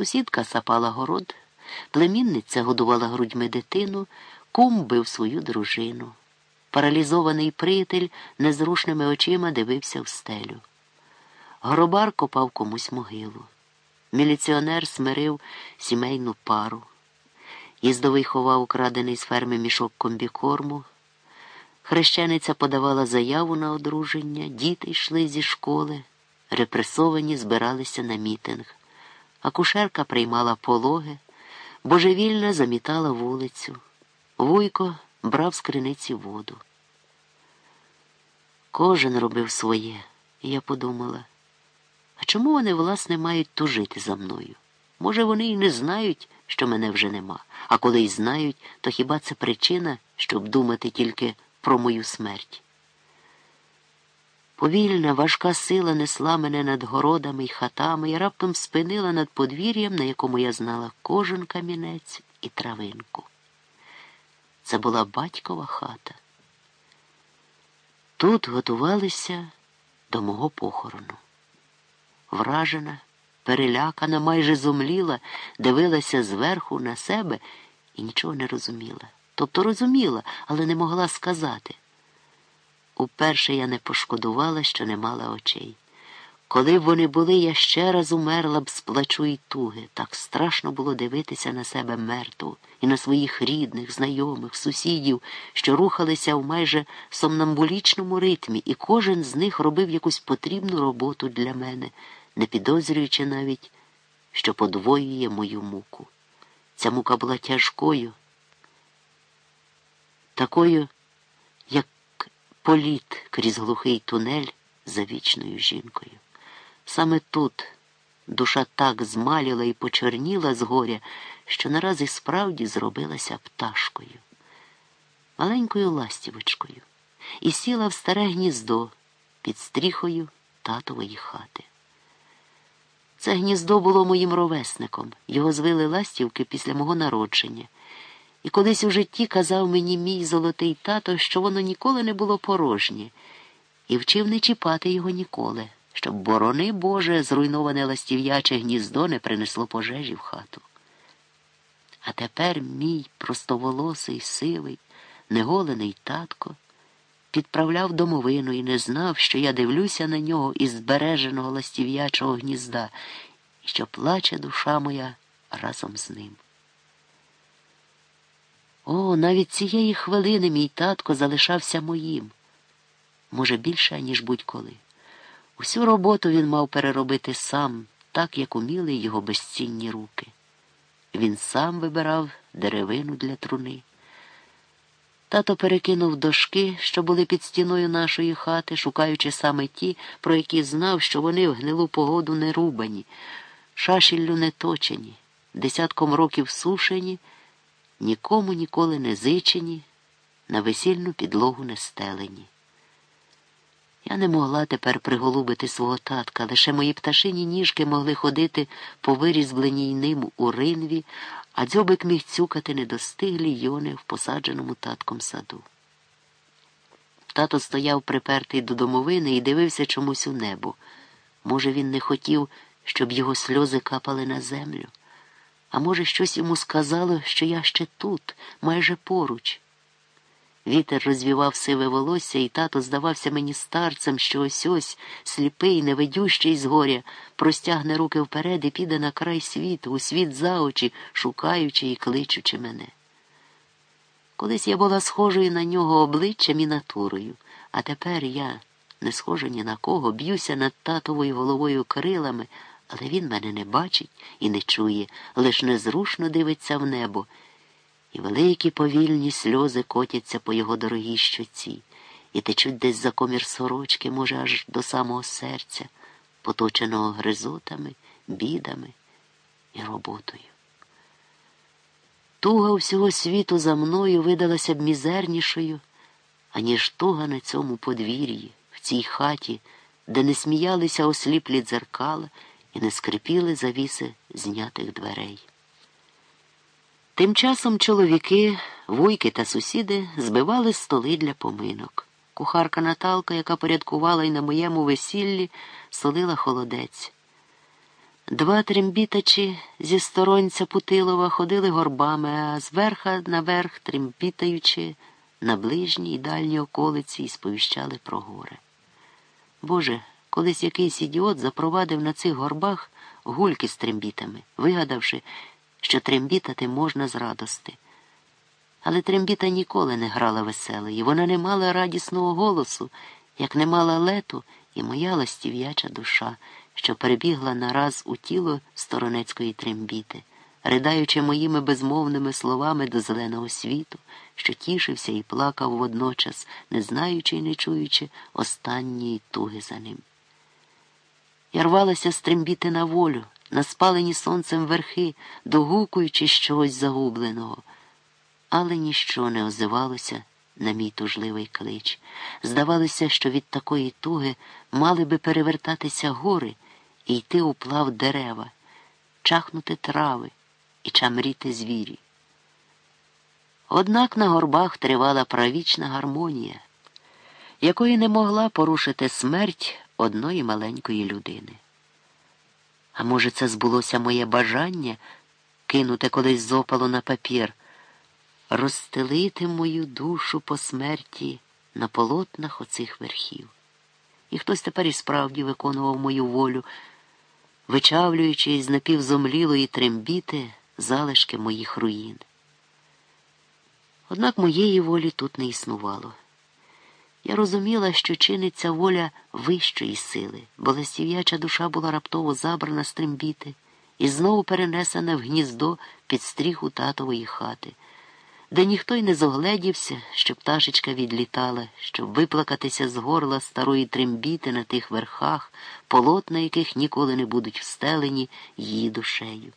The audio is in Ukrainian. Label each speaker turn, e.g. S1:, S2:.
S1: Сусідка сапала город, племінниця годувала грудьми дитину, кум бив свою дружину. Паралізований приятель незрушними очима дивився в стелю. Гробар копав комусь могилу. Міліціонер смирив сімейну пару. Їздовий ховав украдений з ферми мішок комбікорму. Хрещениця подавала заяву на одруження, діти йшли зі школи, репресовані збиралися на мітинг. Акушерка приймала пологи, божевільна замітала вулицю. Вуйко брав з криниці воду. Кожен робив своє, і я подумала, а чому вони, власне, мають тужити за мною? Може, вони й не знають, що мене вже нема, а коли й знають, то хіба це причина, щоб думати тільки про мою смерть? Повільна, важка сила несла мене над городами й хатами і раптом спинила над подвір'ям, на якому я знала кожен камінець і травинку. Це була батькова хата. Тут готувалися до мого похорону. Вражена, перелякана, майже зумліла, дивилася зверху на себе і нічого не розуміла. Тобто розуміла, але не могла сказати. Уперше я не пошкодувала, що не мала очей. Коли б вони були, я ще раз умерла б з плачу і туги. Так страшно було дивитися на себе мертву і на своїх рідних, знайомих, сусідів, що рухалися в майже сомнамбулічному ритмі, і кожен з них робив якусь потрібну роботу для мене, не підозрюючи навіть, що подвоює мою муку. Ця мука була тяжкою, такою, політ крізь глухий тунель за вічною жінкою. Саме тут душа так змаліла і почерніла з горя, що нараз і справді зробилася пташкою, маленькою ластівочкою, і сіла в старе гніздо під стріхою татової хати. Це гніздо було моїм ровесником, його звили ластівки після мого народження. І колись у житті казав мені мій золотий тато, що воно ніколи не було порожнє, і вчив не чіпати його ніколи щоб, борони Боже, зруйноване ластів'яче гніздо не принесло пожежі в хату. А тепер мій простоволосий, сивий, неголений татко підправляв домовину і не знав, що я дивлюся на нього із збереженого ластів'ячого гнізда і що плаче душа моя разом з ним. О, навіть цієї хвилини мій татко залишався моїм, може, більше, ніж будь-коли. Усю роботу він мав переробити сам, так як уміли його безцінні руки. Він сам вибирав деревину для труни. Тато перекинув дошки, що були під стіною нашої хати, шукаючи саме ті, про які знав, що вони в гнилу погоду не рубані, шашіллю не точені, десятком років сушені, нікому ніколи не зичені, на весільну підлогу не стелені. Я не могла тепер приголубити свого татка, лише мої пташині ніжки могли ходити по вирізбленій ним у ринві, а дзьобик міг цюкати недостиглі йони в посадженому татком саду. Тато стояв припертий до домовини і дивився чомусь у небо. Може, він не хотів, щоб його сльози капали на землю, а може, щось йому сказало, що я ще тут, майже поруч. Вітер розвівав сиве волосся, і тато здавався мені старцем, що ось ось, сліпий, невидющий з горя, простягне руки вперед і піде на край світу, у світ за очі, шукаючи і кличучи мене. Колись я була схожою на нього обличчям і натурою, а тепер я, не схожа ні на кого, б'юся над татовою головою крилами, але він мене не бачить і не чує, лиш незрушно дивиться в небо і великі повільні сльози котяться по його дорогій щоці, і течуть десь за комір сорочки, може, аж до самого серця, поточеного гризотами, бідами і роботою. Туга всього світу за мною видалася б мізернішою, аніж туга на цьому подвір'ї, в цій хаті, де не сміялися осліплі дзеркала і не скрипіли завіси знятих дверей. Тим часом чоловіки, вуйки та сусіди збивали столи для поминок. Кухарка Наталка, яка порядкувала й на моєму весіллі, солила холодець. Два трембітачі зі сторонця Путилова ходили горбами, а зверха наверх трембітаючи на ближній і дальній околиці і сповіщали про горе. Боже, колись якийсь ідіот запровадив на цих горбах гульки з трембітами, вигадавши, що трембітати можна з радости. Але трембіта ніколи не грала веселої, вона не мала радісного голосу, як не мала лету і моя ластів'яча душа, що перебігла нараз у тіло сторонецької трембіти, ридаючи моїми безмовними словами до зеленого світу, що тішився і плакав водночас, не знаючи і не чуючи останньої туги за ним. Я рвалася стрембіти на волю, на спалені сонцем верхи, догукуючи щось загубленого, але ніщо не озивалося на мій тужливий клич. Здавалося, що від такої туги мали би перевертатися гори і йти у плав дерева, чахнути трави і чамріти звірі. Однак на горбах тривала правічна гармонія, якої не могла порушити смерть одної маленької людини. А може, це збулося моє бажання кинути колись зопало на папір, розстелити мою душу по смерті на полотнах оцих верхів. І хтось тепер і справді виконував мою волю, вичавлюючи із напівзомлілої трембіти залишки моїх руїн. Однак моєї волі тут не існувало. Я розуміла, що чиниться воля вищої сили, бо ластів'яча душа була раптово забрана з трембіти і знову перенесена в гніздо під стріху татової хати, де ніхто й не зогледівся, щоб пташечка відлітала, щоб виплакатися з горла старої трембіти на тих верхах, полотна яких ніколи не будуть встелені її душею.